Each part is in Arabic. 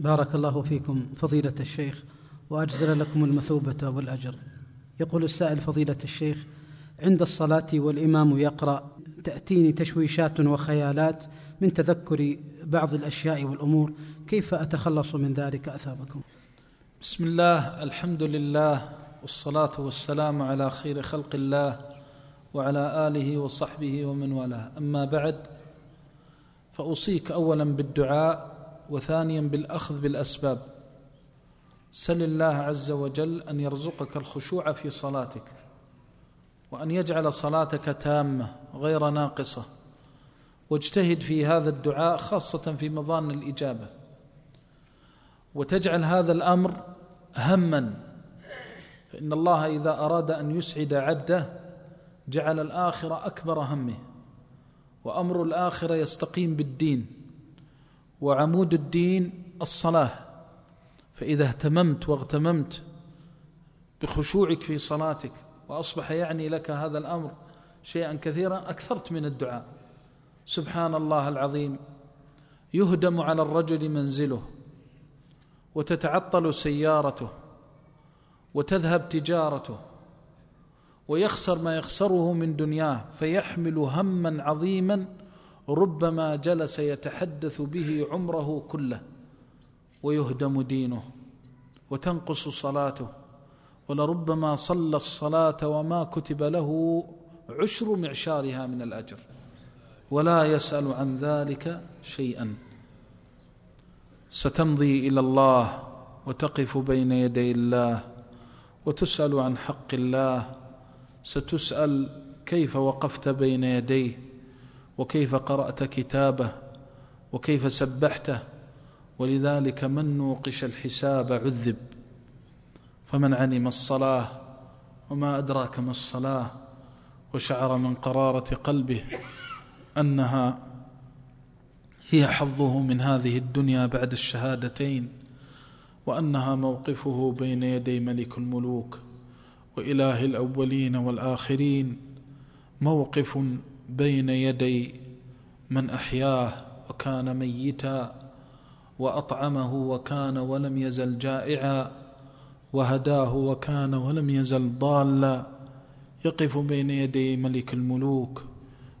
بارك الله فيكم فضيلة الشيخ وأجزل لكم المثوبة والأجر. يقول السائل فضيلة الشيخ عند الصلاة والإمام يقرأ تأتيني تشويشات وخيالات من تذكر بعض الأشياء والأمور كيف أتخلص من ذلك؟ أثابكم. بسم الله الحمد لله والصلاة والسلام على خير خلق الله وعلى آله وصحبه ومن والاه. أما بعد فأوصيك أولا بالدعاء وثانيا بالأخذ بالأسباب. سل الله عز وجل أن يرزقك الخشوع في صلاتك وأن يجعل صلاتك تامة غير ناقصة واجتهد في هذا الدعاء خاصة في مظان الإجابة. وتجعل هذا الأمر هما فإن الله إذا أراد أن يسعد عبده جعل الآخرة أكبر همه وأمر الآخرة يستقيم بالدين. وعمود الدين الصلاة. فإذا اهتممت واغتممت بخشوعك في صلاتك وأصبح يعني لك هذا الأمر شيئا كثيرا أكثرت من الدعاء. سبحان الله العظيم. يهدم على الرجل منزله وتتعطل سيارته وتذهب تجارته ويخسر ما يخسره من دنياه فيحمل هما عظيما ربما جلس يتحدث به عمره كله ويهدم دينه وتنقص صلاته ولربما صلى الصلاة وما كتب له عشر معشارها من الأجر ولا يسأل عن ذلك شيئا. ستمضي إلى الله وتقف بين يدي الله وتسأل عن حق الله ستسأل كيف وقفت بين يديه وكيف قرأت كتابه وكيف سبحته ولذلك من نوقش الحساب عذب فمن علم الصلاة وما أدراك ما الصلاة وشعر من قرارة قلبه أنها هي حظه من هذه الدنيا بعد الشهادتين وأنها موقفه بين يدي ملك الملوك وإله الأولين والآخرين موقف بين يدي من أحياه وكان ميتا وأطعمه وكان ولم يزل جائعا وهداه وكان ولم يزل ضالا. يقف بين يدي ملك الملوك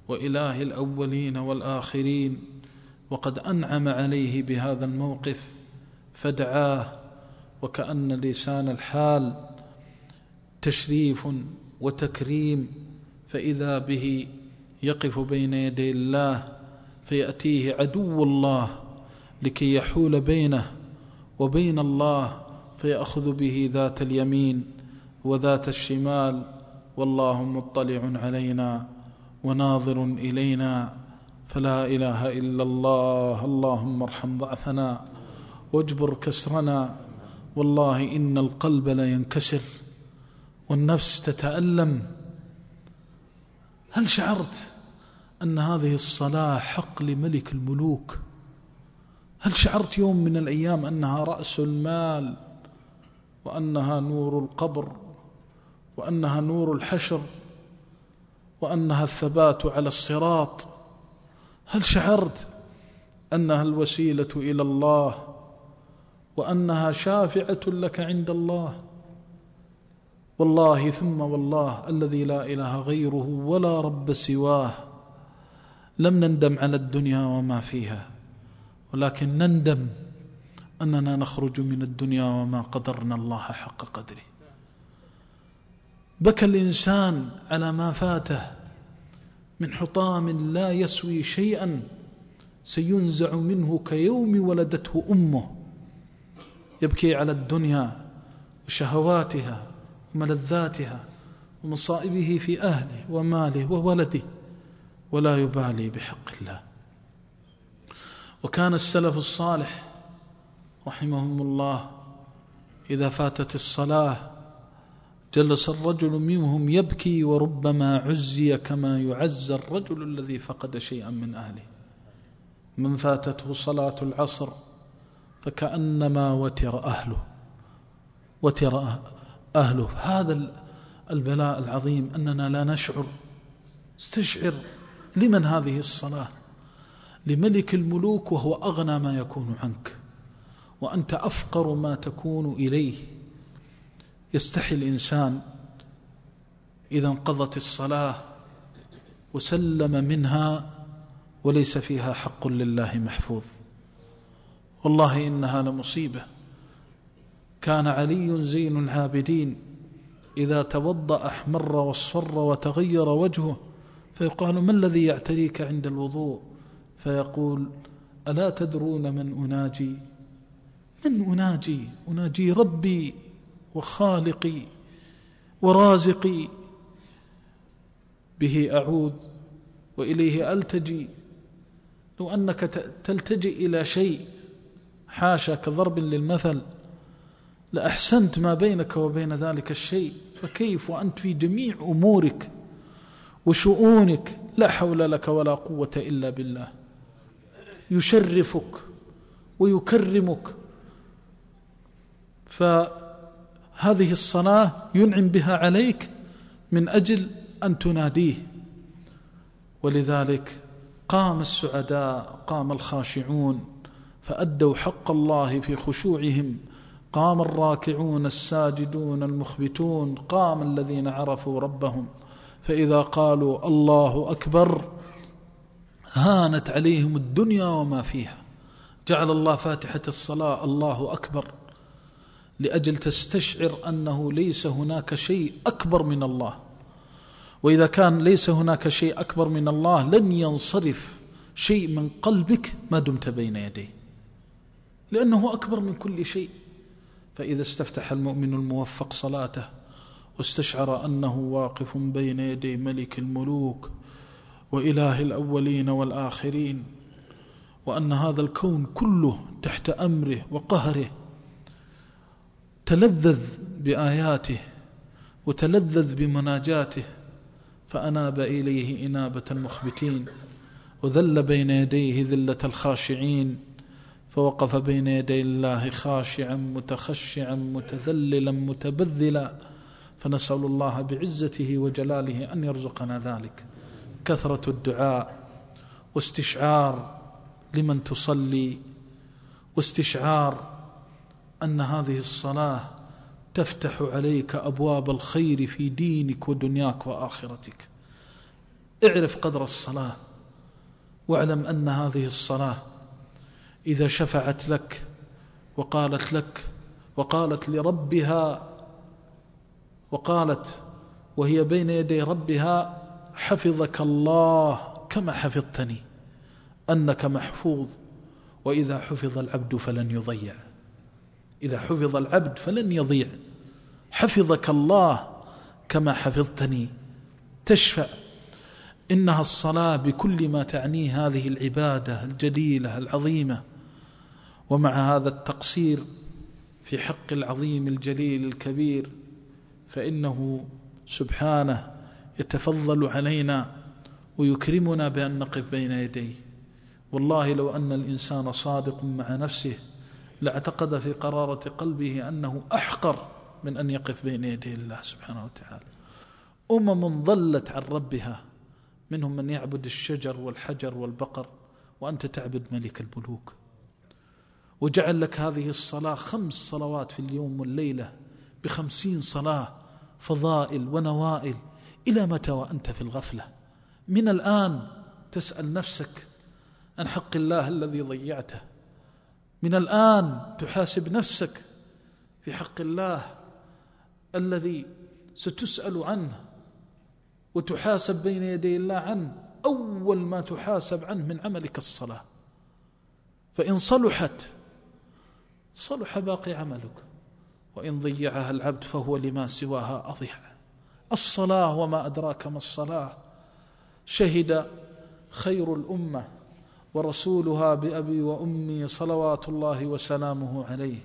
وإله الأولين والآخرين وقد أنعم عليه بهذا الموقف فدعاه وكأن لسان الحال تشريف وتكريم فإذا به يقف بين يدي الله فيأتيه عدو الله لكي يحول بينه وبين الله فيأخذ به ذات اليمين وذات الشمال. والله مطلع علينا وناظر إلينا. فلا إله إلا الله اللهم ارحم ضعفنا واجبر كسرنا. والله إن القلب لا ينكسر والنفس تتألم. هل شعرت أن هذه الصلاة حق لملك الملوك. هل شعرت يوم من الأيام أنها رأس المال وأنها نور القبر وأنها نور الحشر وأنها الثبات على الصراط؟ هل شعرت أنها الوسيلة إلى الله وأنها شافعة لك عند الله؟ والله ثم والله الذي لا إله غيره ولا رب سواه. لم نندم على الدنيا وما فيها ولكن نندم أننا نخرج من الدنيا وما قدرنا الله حق قدره. بكى الإنسان على ما فاته من حطام لا يسوي شيئا سينزع منه كيوم ولدته أمه. يبكي على الدنيا وشهواتها وملذاتها ومصائبه في أهله وماله وولده. ولا يبالي بحق الله. وكان السلف الصالح رحمهم الله إذا فاتت الصلاة جلس الرجل منهم يبكي وربما عزي كما يعز الرجل الذي فقد شيئا من أهله. من فاتته صلاة العصر فكأنما وتر أهله. وتر أهله. هذا البلاء العظيم أننا لا نشعر. استشعر. لمن هذه الصلاة؟ لملك الملوك وهو أغنى ما يكون عنك وأنت أفقر ما تكون إليه. يستحي الإنسان إذا انقضت الصلاة وسلم منها وليس فيها حق لله محفوظ. والله إنها لمصيبة. كان علي زين العابدين إذا توضأ أحمر واصفر وتغير وجهه فيقال ما الذي يعتريك عند الوضوء؟ فيقول ألا تدرون من أناجي؟ من أناجي؟ أناجي ربي وخالقي ورازقي. به أعود وإليه ألتجي. لو أنك تلتجئ إلى شيء حاشا كضرب للمثل لأحسنت ما بينك وبين ذلك الشيء فكيف وأنت في جميع أمورك وشؤونك لا حول لك ولا قوة إلا بالله. يشرفك ويكرمك. فهذه الصلاة ينعم بها عليك من أجل أن تناديه. ولذلك قام السعداء قام الخاشعون فأدوا حق الله في خشوعهم. قام الراكعون الساجدون المخبتون قام الذين عرفوا ربهم. فإذا قالوا الله أكبر هانت عليهم الدنيا وما فيها. جعل الله فاتحة الصلاة الله أكبر. لأجل تستشعر أنه ليس هناك شيء أكبر من الله. وإذا كان ليس هناك شيء أكبر من الله لن ينصرف شيء من قلبك ما دمت بين يديه. لأنه أكبر من كل شيء. فإذا استفتح المؤمن الموفق صلاته واستشعر أنه واقف بين يدي ملك الملوك وإله الأولين والآخرين وأن هذا الكون كله تحت أمره وقهره تلذذ بآياته وتلذذ بمناجاته فأناب إليه إنابة المخبتين وذل بين يديه ذلة الخاشعين فوقف بين يدي الله خاشعا متخشعا متذللا متبذلا. فنسأل الله بعزته وجلاله أن يرزقنا ذلك. كثرة الدعاء واستشعار لمن تصلي واستشعار أن هذه الصلاة تفتح عليك أبواب الخير في دينك ودنياك وآخرتك. اعرف قدر الصلاة واعلم أن هذه الصلاة إذا شفعت لك وقالت لك وقالت لربها وقالت وهي بين يدي ربها حفظك الله كما حفظتني أنك محفوظ وإذا حفظ العبد فلن يضيع. إذا حفظ العبد فلن يضيع حفظك الله كما حفظتني تشفع. إنها الصلاة بكل ما تعنيه هذه العبادة الجليلة العظيمة ومع هذا التقصير في حق العظيم الجليل الكبير فإنه سبحانه يتفضل علينا ويكرمنا بأن نقف بين يديه. والله لو أن الإنسان صادق مع نفسه لاعتقد في قرارة قلبه أنه أحقر من أن يقف بين يدي الله سبحانه وتعالى. أمم ضلت عن ربها منهم من يعبد الشجر والحجر والبقر وأنت تعبد ملك الملوك. وجعل لك هذه الصلاة خمس صلوات في اليوم والليلة بخمسين صلاة فضائل ونوائل إلى متى وأنت في الغفلة؟ من الآن تسأل نفسك عن حق الله الذي ضيعته. من الآن تحاسب نفسك في حق الله الذي ستسأل عنه وتحاسب بين يدي الله عنه. أول ما تحاسب عنه من عملك الصلاة. فإن صلحت صلح باقي عملك. وإن ضيعها العبد فهو لما سواها أضيع. الصلاة وما أدراك ما الصلاة. شهد خير الأمة ورسولها بأبي وأمي صلوات الله وسلامه عليه.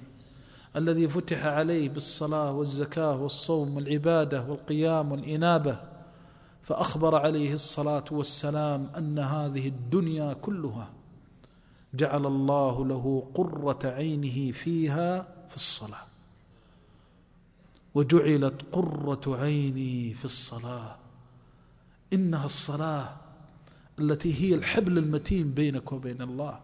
الذي فتح عليه بالصلاة والزكاة والصوم والعبادة والقيام والإنابة. فأخبر عليه الصلاة والسلام أن هذه الدنيا كلها جعل الله له قرة عينه فيها في الصلاة. وجعلت قرة عيني في الصلاة. إنها الصلاة التي هي الحبل المتين بينك وبين الله.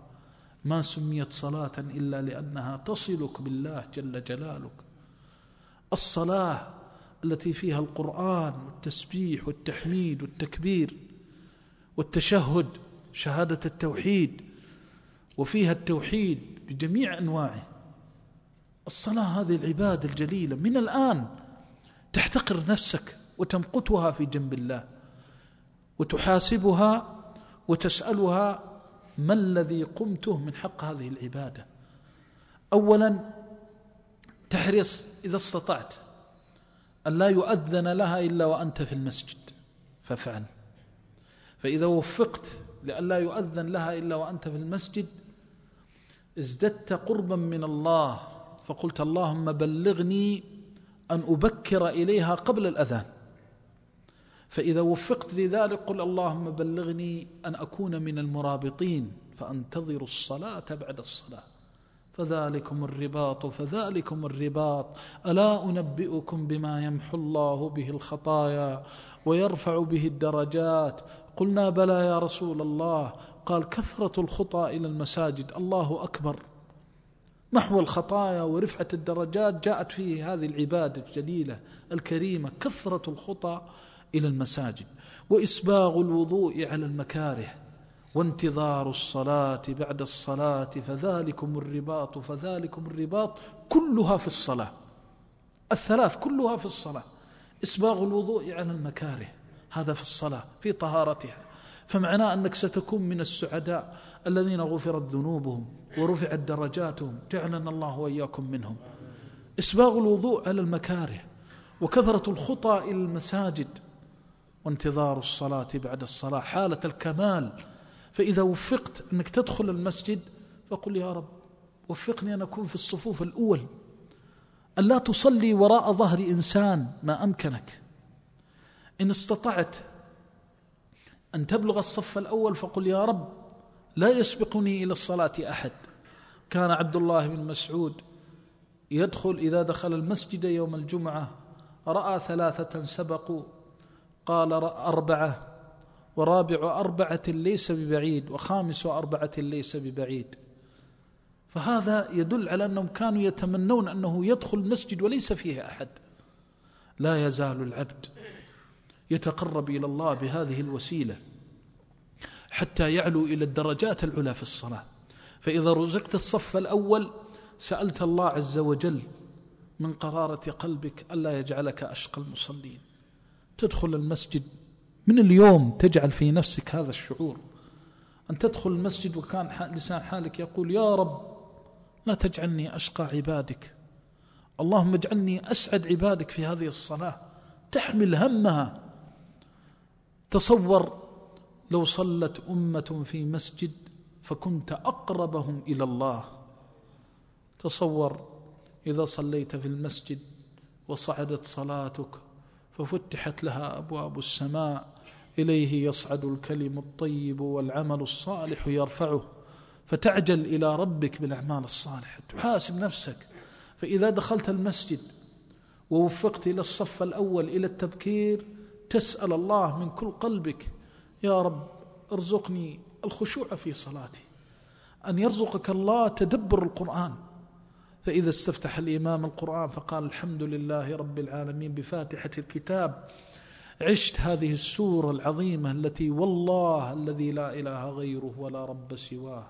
ما سميت صلاة إلا لأنها تصلك بالله جل جلالك. الصلاة التي فيها القرآن والتسبيح والتحميد والتكبير والتشهد شهادة التوحيد وفيها التوحيد بجميع أنواعه. الصلاة هذه العبادة الجليلة من الآن تحتقر نفسك وتمقتها في جنب الله وتحاسبها وتسألها ما الذي قمته من حق هذه العبادة؟ أولا تحرص إذا استطعت أن لا يؤذن لها إلا وأنت في المسجد فافعل. فإذا وفقت لأن لا يؤذن لها إلا وأنت في المسجد ازددت قربا من الله فقلت اللهم بلغني أن أبكر إليها قبل الأذان. فإذا وفقت لذلك قل اللهم بلغني أن أكون من المرابطين فأنتظر الصلاة بعد الصلاة. فذلكم الرباط فذلكم الرباط. ألا أنبئكم بما يمحو الله به الخطايا ويرفع به الدرجات؟ قلنا بلى يا رسول الله. قال كثرة الخطى إلى المساجد. الله أكبر. محو الخطايا ورفعة الدرجات جاءت فيه هذه العبادة الجليلة الكريمة كثرة الخطى إلى المساجد وإسباغ الوضوء على المكاره وانتظار الصلاة بعد الصلاة فذلكم الرباط فذلكم الرباط كلها في الصلاة الثلاث كلها في الصلاة إسباغ الوضوء على المكاره هذا في الصلاة في طهارتها فمعناه أنك ستكون من السعداء الذين غفرت ذنوبهم ورفعت درجاتهم جعلنا الله وإياكم منهم. إسباغ الوضوء على المكاره وكثرة الخطى إلى المساجد وانتظار الصلاة بعد الصلاة حالة الكمال. فإذا وفقت أنك تدخل المسجد فقل يا رب وفقني أن أكون في الصفوف الأول. أن لا تصلي وراء ظهر إنسان ما أمكنك. إن استطعت أن تبلغ الصف الأول فقل يا رب لا يسبقني إلى الصلاة أحد. كان عبد الله بن مسعود يدخل إذا دخل المسجد يوم الجمعة رأى ثلاثة سبقوا قال أربعة ورابع أربعة ليس ببعيد وخامس أربعة ليس ببعيد. فهذا يدل على أنهم كانوا يتمنون أنه يدخل المسجد وليس فيه أحد. لا يزال العبد يتقرب إلى الله بهذه الوسيلة. حتى يعلو إلى الدرجات العلى في الصلاة. فإذا رزقت الصف الأول سألت الله عز وجل من قرارة قلبك ألا يجعلك أشقى المصلين. تدخل المسجد من اليوم تجعل في نفسك هذا الشعور؟ أن تدخل المسجد وكان لسان حالك يقول يا رب لا تجعلني أشقى عبادك. اللهم اجعلني أسعد عبادك في هذه الصلاة. تحمل همها. تصور لو صلت أمة في مسجد فكنت أقربهم إلى الله. تصور إذا صليت في المسجد وصعدت صلاتك ففتحت لها أبواب السماء إليه يصعد الكلم الطيب والعمل الصالح يرفعه فتعجل إلى ربك بالأعمال الصالحة. تحاسب نفسك. فإذا دخلت المسجد ووفقت إلى الصف الأول إلى التبكير تسأل الله من كل قلبك يا رب ارزقني الخشوع في صلاتي أن يرزقك الله تدبر القرآن. فإذا استفتح الإمام القرآن فقال الحمد لله رب العالمين بفاتحة الكتاب عشت هذه السورة العظيمة التي والله الذي لا إله غيره ولا رب سواه.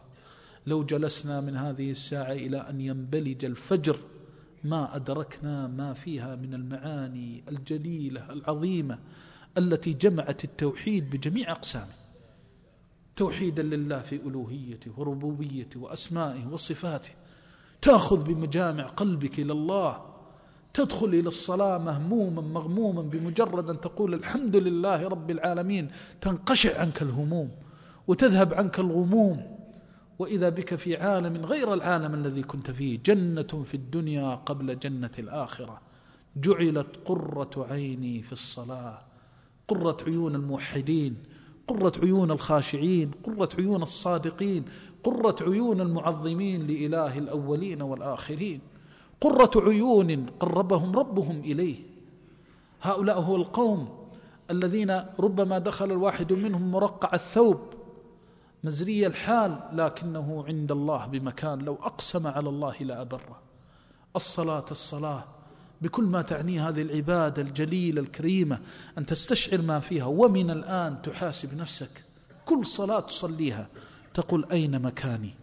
لو جلسنا من هذه الساعة إلى أن ينبلج الفجر ما أدركنا ما فيها من المعاني الجليلة العظيمة التي جمعت التوحيد بجميع أقسامه. توحيدا لله في ألوهيته وربوبيته وأسمائه وصفاته. تأخذ بمجامع قلبك إلى الله. تدخل إلى الصلاة مهموما مغموما بمجرد أن تقول الحمد لله رب العالمين. تنقشع عنك الهموم وتذهب عنك الغموم. وإذا بك في عالم غير العالم الذي كنت فيه جنة في الدنيا قبل جنة الآخرة. جعلت قرة عيني في الصلاة. قرة عيون الموحدين قرة عيون الخاشعين قرة عيون الصادقين قرة عيون المعظمين لإله الأولين والآخرين. قرة عيون قربهم ربهم إليه. هؤلاء هو القوم الذين ربما دخل الواحد منهم مرقع الثوب مزري الحال لكنه عند الله بمكان لو أقسم على الله لأبره. الصلاة الصلاة بكل ما تعنيه هذه العبادة الجليلة الكريمة أن تستشعر ما فيها ومن الآن تحاسب نفسك. كل صلاة تصليها تقول أين مكاني؟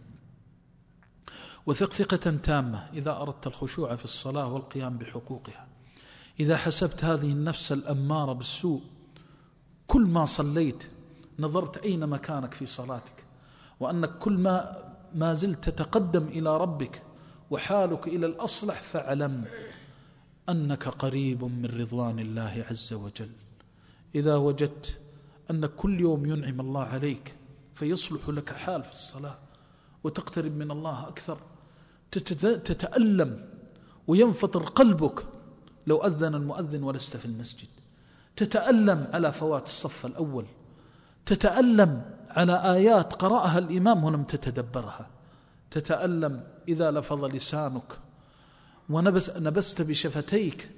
وثق ثقة تامة إذا أردت الخشوع في الصلاة والقيام بحقوقها. إذا حسبت هذه النفس الأمارة بالسوء كل ما صليت نظرت أين مكانك في صلاتك. وأنك كل ما ما زلت تتقدم إلى ربك وحالك إلى الأصلح فاعلم. أنك قريب من رضوان الله عز وجل. إذا وجدت أن كل يوم ينعم الله عليك فيصلح لك حال في الصلاة وتقترب من الله أكثر تتألم وينفطر قلبك لو أذن المؤذن ولست في المسجد. تتألم على فوات الصف الأول تتألم على آيات قرأها الإمام ولم تتدبرها. تتألم إذا لفظ لسانك ونبست بشفتيك.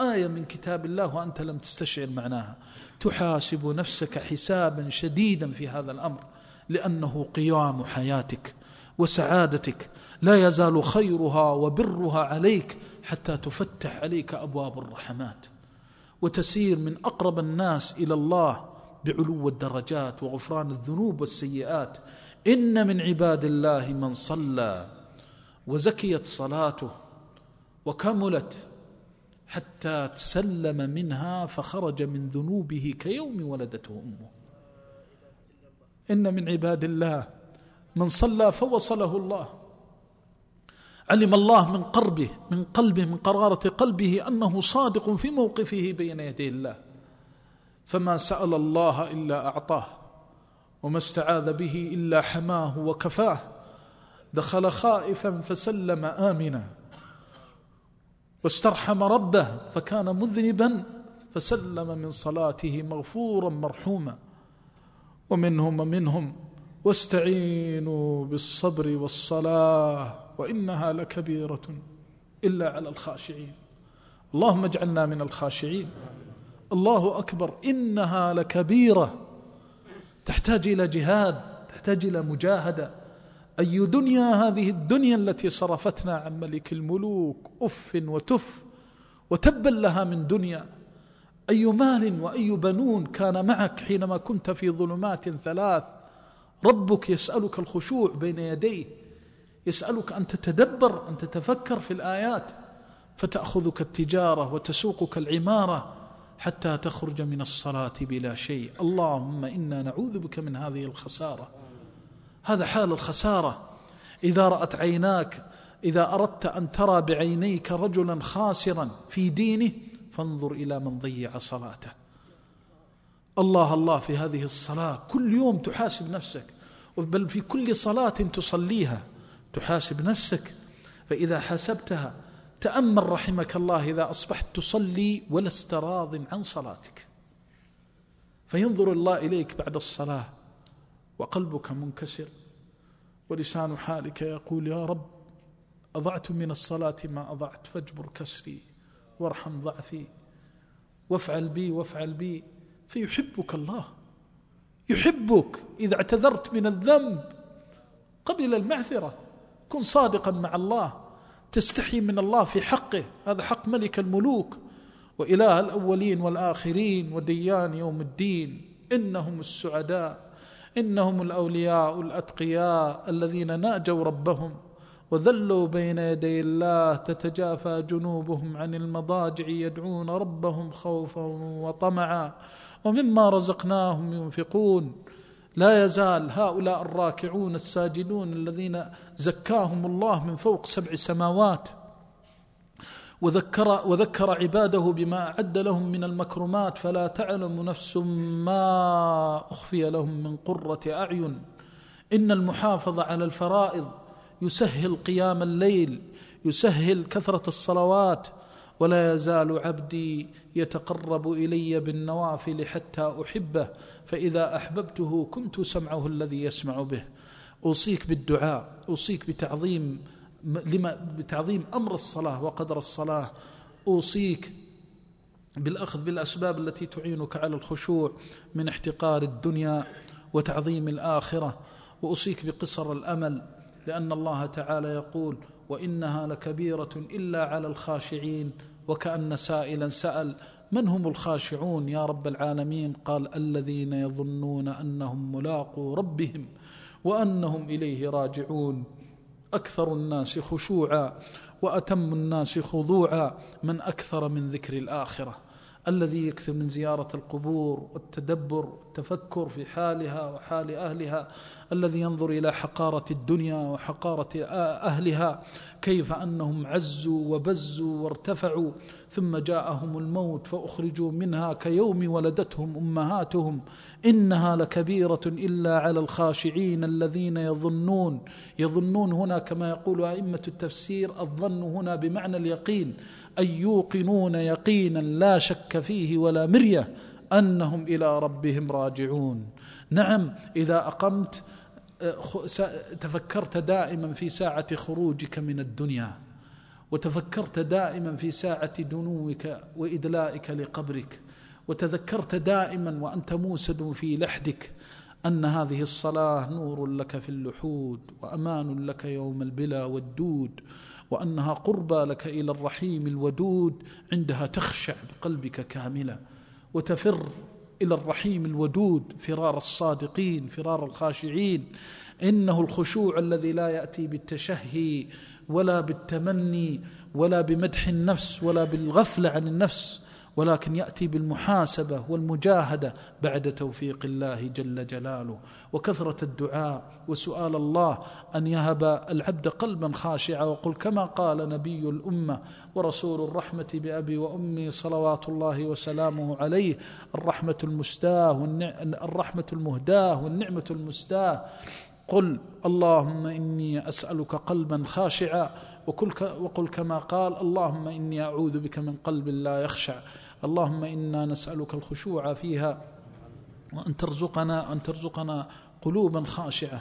آية من كتاب الله وأنت لم تستشعر معناها. تحاسب نفسك حسابا شديدا في هذا الأمر لأنه قيام حياتك وسعادتك. لا يزال خيرها وبرها عليك حتى تفتح عليك أبواب الرحمات. وتسير من أقرب الناس إلى الله بعلو الدرجات وغفران الذنوب والسيئات. إن من عباد الله من صلى وزكيت صلاته وكملت حتى تسلم منها فخرج من ذنوبه كيوم ولدته أمه. إن من عباد الله من صلى فوصله الله. علم الله من قربه من قلبه من قرارة قلبه أنه صادق في موقفه بين يدي الله. فما سأل الله إلا أعطاه وما استعاذ به إلا حماه وكفاه. دخل خائفا فسلم آمنا. واسترحم ربه فكان مذنبا فسلم من صلاته مغفورا مرحوما. ومنهم ومنهم واستعينوا بالصبر والصلاة وإنها لكبيرة إلا على الخاشعين. اللهم اجعلنا من الخاشعين. الله أكبر إنها لكبيرة. تحتاج إلى جهاد تحتاج إلى مجاهدة. أي دنيا هذه الدنيا التي صرفتنا عن ملك الملوك أف وتف وتبا لها من دنيا. أي مال وأي بنون كان معك حينما كنت في ظلمات ثلاث؟ ربك يسألك الخشوع بين يديه يسألك أن تتدبر أن تتفكر في الآيات. فتأخذك التجارة وتسوقك العمارة حتى تخرج من الصلاة بلا شيء. اللهم إنا نعوذ بك من هذه الخسارة. هذا حال الخسارة. إذا رأت عيناك إذا أردت أن ترى بعينيك رجلا خاسرا في دينه فانظر إلى من ضيع صلاته. الله الله في هذه الصلاة. كل يوم تحاسب نفسك بل في كل صلاة تصليها تحاسب نفسك. فإذا حاسبتها تأمل رحمك الله إذا أصبحت تصلي ولست راض عن صلاتك. فينظر الله إليك بعد الصلاة. وقلبك منكسر ولسان حالك يقول يا رب أضعت من الصلاة ما أضعت فاجبر كسري وارحم ضعفي وافعل بي وافعل بي. فيحبك الله يحبك إذا اعتذرت من الذنب قبل المعذرة. كن صادقا مع الله تستحي من الله في حقه. هذا حق ملك الملوك وإله الأولين والآخرين وديان يوم الدين إنهم السعداء. إنهم الأولياء الأتقياء الذين ناجوا ربهم وذلوا بين يدي الله تتجافى جنوبهم عن المضاجع يدعون ربهم خوفا وطمعا ومما رزقناهم ينفقون. لا يزال هؤلاء الراكعون الساجدون الذين زكاهم الله من فوق سبع سماوات وذكر وذكر عباده بما أعد لهم من المكرمات فلا تعلم نفس ما أخفي لهم من قرة أعين. إن المحافظة على الفرائض يسهل قيام الليل يسهل كثرة الصلوات ولا يزال عبدي يتقرب إلي بالنوافل حتى أحبه فإذا أحببته كنت سمعه الذي يسمع به. أوصيك بالدعاء أوصيك بتعظيم لما بتعظيم أمر الصلاة وقدر الصلاة أوصيك بالأخذ بالأسباب التي تعينك على الخشوع من احتقار الدنيا وتعظيم الآخرة. وأوصيك بقصر الأمل لأن الله تعالى يقول وإنها لكبيرة إلا على الخاشعين. وكأن سائلا سأل من هم الخاشعون يا رب العالمين؟ قال الذين يظنون أنهم ملاقو ربهم وأنهم إليه راجعون. أكثر الناس خشوعا وأتم الناس خضوعا من أكثر من ذكر الآخرة. الذي يكثر من زيارة القبور والتدبر والتفكر في حالها وحال أهلها الذي ينظر إلى حقارة الدنيا وحقارة أهلها كيف أنهم عزوا وبزوا وارتفعوا ثم جاءهم الموت فأخرجوا منها كيوم ولدتهم أمهاتهم. إنها لكبيرة إلا على الخاشعين الذين يظنون يظنون هنا كما يقول أئمة التفسير الظن هنا بمعنى اليقين. أن يوقنون يقينا لا شك فيه ولا مرية أنهم إلى ربهم راجعون. نعم إذا أقمت تفكرت دائما في ساعة خروجك من الدنيا وتفكرت دائما في ساعة دنوك وإدلائك لقبرك وتذكرت دائما وأنت موسد في لحدك أن هذه الصلاة نور لك في اللحود وأمان لك يوم البلا والدود وأنها قربى لك إلى الرحيم الودود عندها تخشع بقلبك كاملا وتفر إلى الرحيم الودود فرار الصادقين فرار الخاشعين. إنه الخشوع الذي لا يأتي بالتشهي ولا بالتمني ولا بمدح النفس ولا بالغفلة عن النفس. ولكن يأتي بالمحاسبة والمجاهدة بعد توفيق الله جل جلاله. وكثرة الدعاء وسؤال الله أن يهب العبد قلبا خاشعا وقل كما قال نبي الأمة ورسول الرحمة بأبي وأمي صلوات الله وسلامه عليه الرحمة المستاه الرحمة المهداه والنعمة المستاه. قل اللهم إني أسألك قلبا خاشعا وقل كما قال اللهم إني أعوذ بك من قلب لا يخشع. اللهم إنا نسألك الخشوع فيها وأن ترزقنا أن ترزقنا قلوبا خاشعة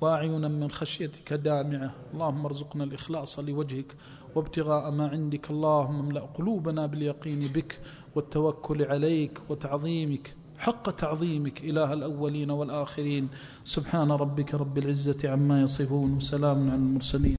وأعينا من خشيتك دامعة. اللهم ارزقنا الإخلاص لوجهك وابتغاء ما عندك. اللهم املأ قلوبنا باليقين بك والتوكل عليك وتعظيمك حق تعظيمك إله الأولين والآخرين. سبحان ربك رب العزة عما يصفون وسلام على المرسلين.